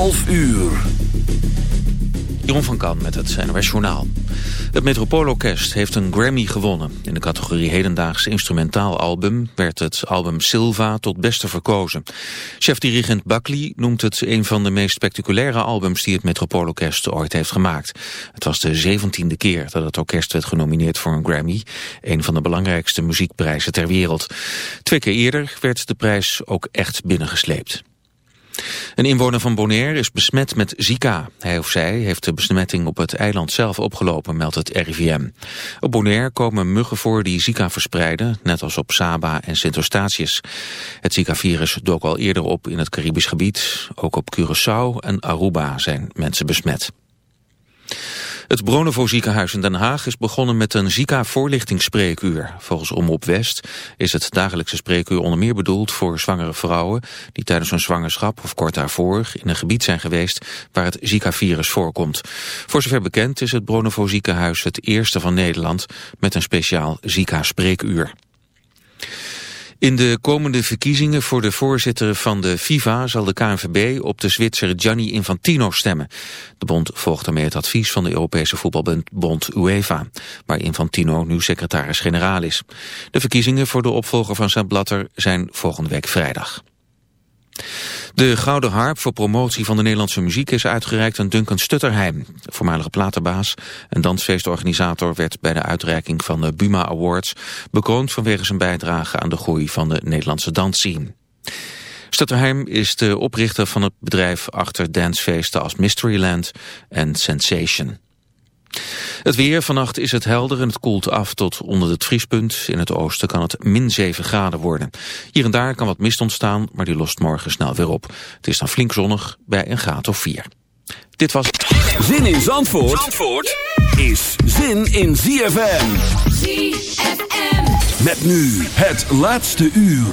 11 uur. Jeroen van Kan met het NOS Journaal. Het Metropoolorkest heeft een Grammy gewonnen. In de categorie hedendaags instrumentaal album werd het album Silva tot beste verkozen. Chef-dirigent Buckley noemt het een van de meest spectaculaire albums die het Metropoolorkest ooit heeft gemaakt. Het was de zeventiende keer dat het orkest werd genomineerd voor een Grammy, een van de belangrijkste muziekprijzen ter wereld. Twee keer eerder werd de prijs ook echt binnengesleept. Een inwoner van Bonaire is besmet met Zika. Hij of zij heeft de besmetting op het eiland zelf opgelopen, meldt het RIVM. Op Bonaire komen muggen voor die Zika verspreiden, net als op Saba en Sint Eustatius. Het Zika-virus dook al eerder op in het Caribisch gebied. Ook op Curaçao en Aruba zijn mensen besmet. Het Bronovo ziekenhuis in Den Haag is begonnen met een Zika-voorlichtingsspreekuur. Volgens Omroep West is het dagelijkse spreekuur onder meer bedoeld voor zwangere vrouwen die tijdens hun zwangerschap of kort daarvoor in een gebied zijn geweest waar het Zika-virus voorkomt. Voor zover bekend is het Bronovo ziekenhuis het eerste van Nederland met een speciaal Zika-spreekuur. In de komende verkiezingen voor de voorzitter van de FIFA zal de KNVB op de Zwitser Gianni Infantino stemmen. De bond volgt daarmee het advies van de Europese voetbalbond UEFA, waar Infantino nu secretaris-generaal is. De verkiezingen voor de opvolger van zijn Blatter zijn volgende week vrijdag. De Gouden Harp voor promotie van de Nederlandse muziek is uitgereikt aan Duncan Stutterheim. voormalige platenbaas en dansfeestorganisator werd bij de uitreiking van de Buma Awards bekroond vanwege zijn bijdrage aan de groei van de Nederlandse dansscene. Stutterheim is de oprichter van het bedrijf achter dancefeesten als Mysteryland en Sensation. Het weer, vannacht is het helder en het koelt af tot onder het vriespunt. In het oosten kan het min 7 graden worden. Hier en daar kan wat mist ontstaan, maar die lost morgen snel weer op. Het is dan flink zonnig bij een graad of 4. Dit was... Zin in Zandvoort, Zandvoort is zin in ZFM. ZFM. Met nu het laatste uur.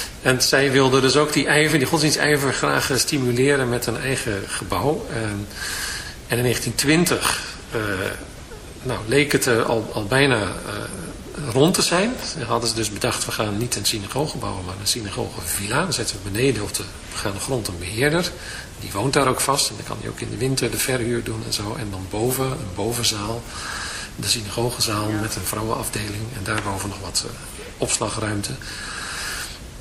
En zij wilde dus ook die ijver, die godsdienstijver graag stimuleren met een eigen gebouw. En, en in 1920 uh, nou, leek het er al, al bijna uh, rond te zijn. Dan hadden ze dus bedacht, we gaan niet een synagoge bouwen, maar een synagogevilla. Dan zetten we beneden op de begaande grond een beheerder. Die woont daar ook vast en dan kan hij ook in de winter de verhuur doen en zo. En dan boven, een bovenzaal, de synagogezaal ja. met een vrouwenafdeling. En daarboven nog wat uh, opslagruimte.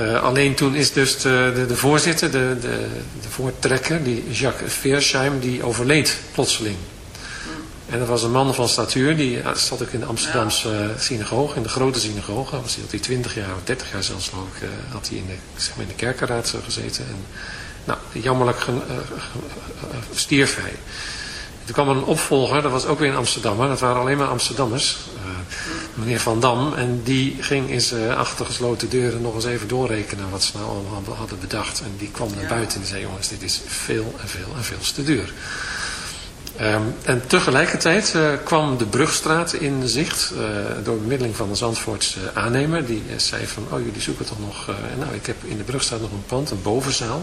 Uh, alleen toen is dus de, de, de voorzitter, de, de, de, voortrekker, die Jacques Veersheim, die overleed plotseling. En dat was een man van statuur, die zat ook in de Amsterdamse uh, synagoge, in de grote synagoge. Was hij, had hij 20 jaar of 30 jaar zelfs uh, had hij in de, zeg maar in de kerkenraad gezeten. En, nou, jammerlijk stierf hij. Toen kwam er een opvolger, dat was ook weer in Amsterdam, dat waren alleen maar Amsterdammers meneer Van Dam. En die ging in zijn achtergesloten deuren nog eens even doorrekenen wat ze nou allemaal hadden bedacht. En die kwam naar buiten en zei, jongens, dit is veel en veel en veel te duur. Um, en tegelijkertijd uh, kwam de Brugstraat in zicht uh, door bemiddeling van de Zandvoortse aannemer. Die uh, zei van, oh jullie zoeken toch nog, nou ik heb in de Brugstraat nog een pand, een bovenzaal.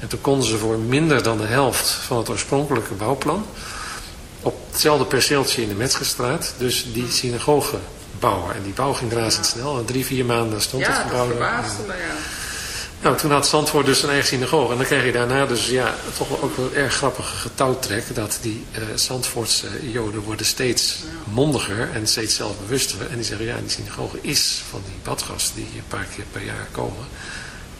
En toen konden ze voor minder dan de helft van het oorspronkelijke bouwplan... op hetzelfde perceeltje in de Metzgerstraat, dus die synagoge bouwen. En die bouw ging razendsnel. En drie, vier maanden stond ja, het gebouw. Ja, dat verbaasde me, ja. Nou, toen had Zandvoort dus een eigen synagoge. En dan krijg je daarna dus ja, toch wel ook wel erg grappige getouwtrek. Dat die uh, Zandvoortse joden worden steeds mondiger en steeds zelfbewuster. En die zeggen, ja, die synagoge is van die badgasten die een paar keer per jaar komen.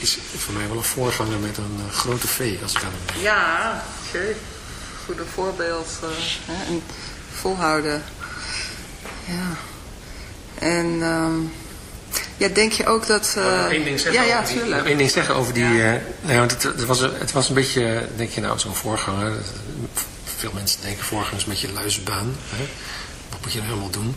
is voor mij wel een voorganger met een uh, grote V, als ik aan hem denk. Ja, oké. Goede voorbeeld. Hè? En volhouden. Ja. En... Um, ja, denk je ook dat... Uh... Eén ding zeggen ja, ja, één ding zeggen over die... Ja. Uh, nou, want het, het, was, het was een beetje, denk je nou, zo'n voorganger. Veel mensen denken voorganger is een beetje luizenbaan. Hè? Wat moet je nou helemaal doen?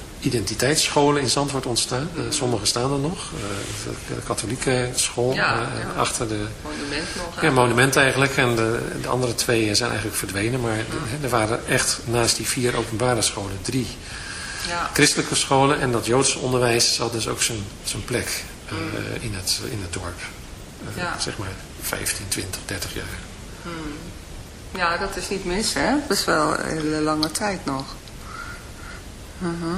identiteitsscholen in Zandvoort ontstaan. Uh, sommige staan er nog. Uh, de katholieke school ja, uh, ja. achter de... Monument nog. Ja, monument eigenlijk. En de, de, andere twee zijn eigenlijk verdwenen. Maar de, er waren echt naast die vier openbare scholen drie ja. christelijke scholen. En dat Joodse onderwijs had dus ook zijn, zijn plek mm. in, het, in het dorp. Zeg maar 15, 20, 30 jaar. Mm. Ja, dat is niet mis hè. Dat is wel een hele lange tijd nog. Uh -huh.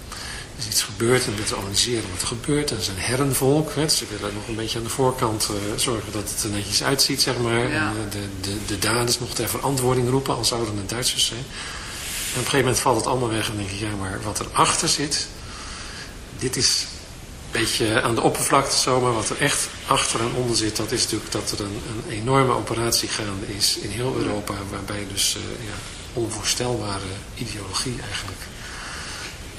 is iets gebeurd en te analyseren wat er gebeurt. En ze zijn herrenvolk. Hè. Ze willen nog een beetje aan de voorkant uh, zorgen dat het er netjes uitziet, zeg maar. Ja. En de, de, de daders nog ter verantwoording roepen, al zouden het Duitsers zijn. En op een gegeven moment valt het allemaal weg en denk je, ja, maar wat erachter zit, dit is een beetje aan de oppervlakte zo, maar wat er echt achter en onder zit, dat is natuurlijk dat er een, een enorme operatie gaande is in heel Europa, waarbij dus uh, ja, onvoorstelbare ideologie eigenlijk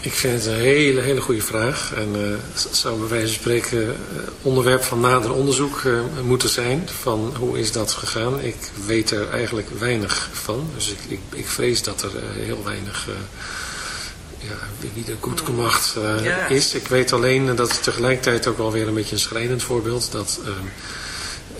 Ik vind het een hele, hele goede vraag. En eh, zou bij wijze van spreken eh, onderwerp van nader onderzoek eh, moeten zijn. Van hoe is dat gegaan? Ik weet er eigenlijk weinig van. Dus ik, ik, ik vrees dat er heel weinig... ja, wie goed gemacht eh, Ja. is. Ik weet alleen dat het tegelijkertijd ook wel weer een beetje een schrijnend voorbeeld. Dat eh,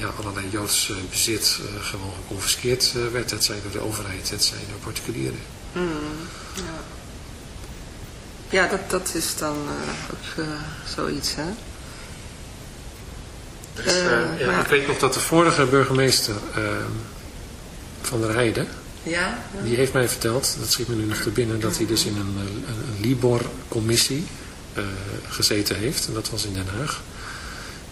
ja, allerlei Joods eh, bezit eh, gewoon geconfiskeerd eh, werd. Het zij door de overheid, het zij door particulieren. Ja, dat, dat is dan eh, ook eh, zoiets, hè? Dus, ja, maar- Ik weet nog dat de vorige burgemeester eh, van der Heijden, Ja? die heeft mij verteld, dat schiet me nu nog te binnen, dat hij dus in een, eh, een, een Libor-commissie eh, gezeten heeft. En dat was in Den Haag.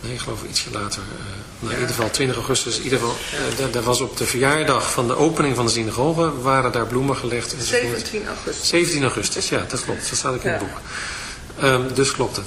Nee, ik geloof ietsje later. Uh, nou, in ieder geval 20 augustus. In ieder geval, uh, daar was op de verjaardag van de opening van de synagoge, waren daar bloemen gelegd. 17 augustus. 17 augustus, ja, dat klopt. Dat staat ook in het boek. Um, dus klopt het.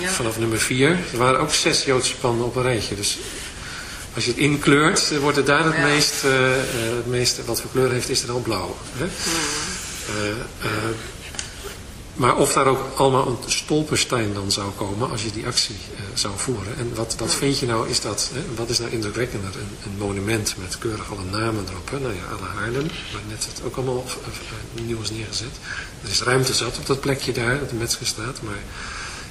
ja. vanaf nummer 4. Er waren ook zes Joodse panden op een rijtje. Dus als je het inkleurt, wordt het daar het, ja. meest, uh, het meeste, wat voor kleur heeft, is er al blauw. Hè? Mm. Uh, uh, maar of daar ook allemaal een stolperstein dan zou komen als je die actie zou voeren. En wat, wat vind je nou, is dat, hè, wat is nou indrukwekkender? Een, een, monument met keurig alle namen erop. Hè? Nou ja, alle Haarlem, waar net het ook allemaal nieuw is neergezet. Er is ruimte zat op dat plekje daar, dat de Metzger staat, maar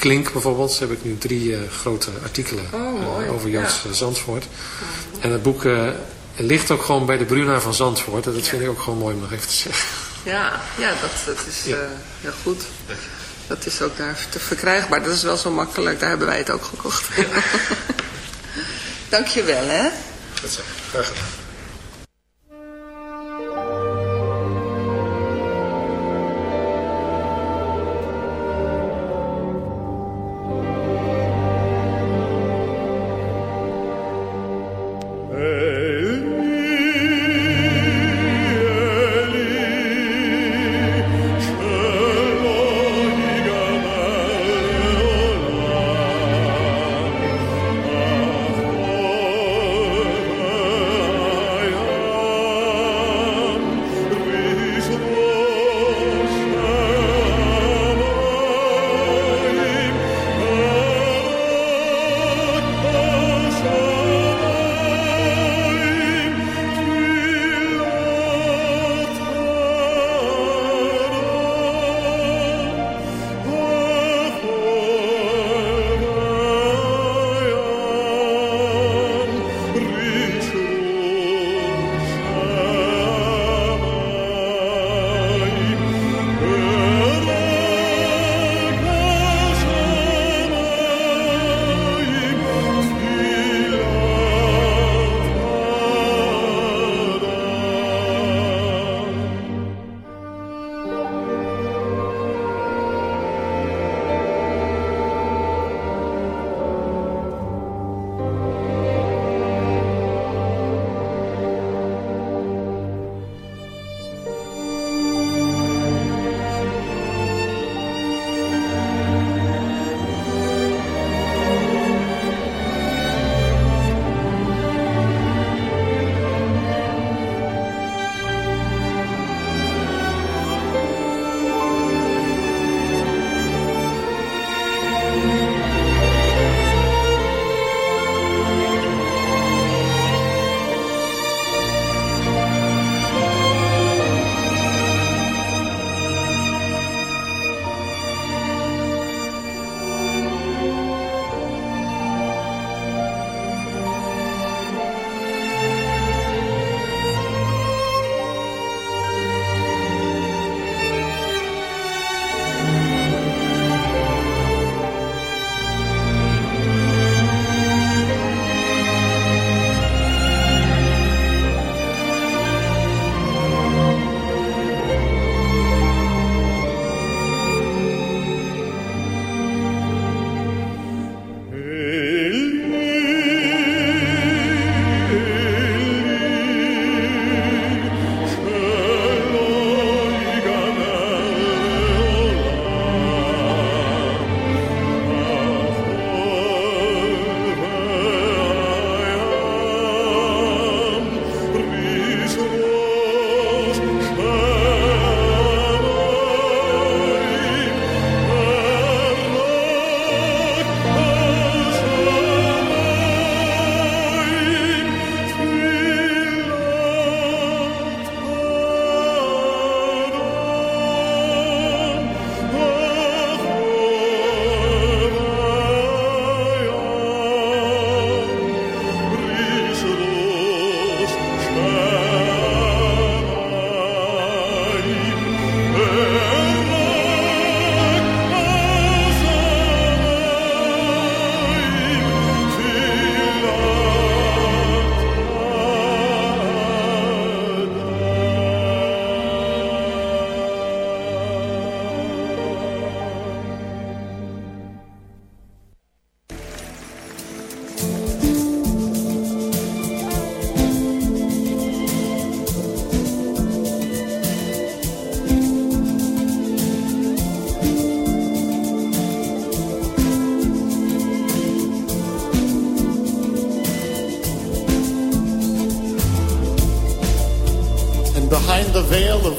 Klink bijvoorbeeld, heb ik nu drie grote artikelen oh, over Joods ja. Zandvoort. Oh. En het boek ligt ook gewoon bij de Bruna van Zandvoort. En dat vind ik ook gewoon mooi om nog even te zeggen. Ja, ja dat, dat is ja. Heel goed. Dat is ook daar te verkrijgbaar. Dat is wel zo makkelijk. Daar hebben wij het ook gekocht. Dankjewel, hè. Goed zo. Graag gedaan.